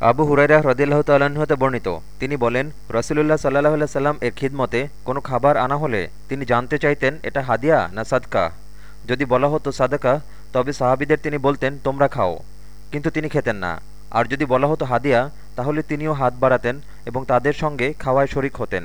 আবু হুরাইরা হ্রদিল্লাহ তাল্লাহতে বর্ণিত। তিনি বলেন, রসুলুল্লাহ সাল্লাহ আল্লাহ সাল্লাম এর খিদমতে কোনো খাবার আনা হলে তিনি জানতে চাইতেন, এটা হাদিয়া না সাদকা? যদি বলা হতো সাদকা, তবে সাহাবিদের তিনি বলতেন, তোমরা খাও। কিন্তু তিনি খেতেন না। আর যদি বলা হতো হাদিয়া, তাহলে তিনিও হাত বাড়াতেন এবং তাদের সঙ্গে খাওয়ায় শরিক হতেন।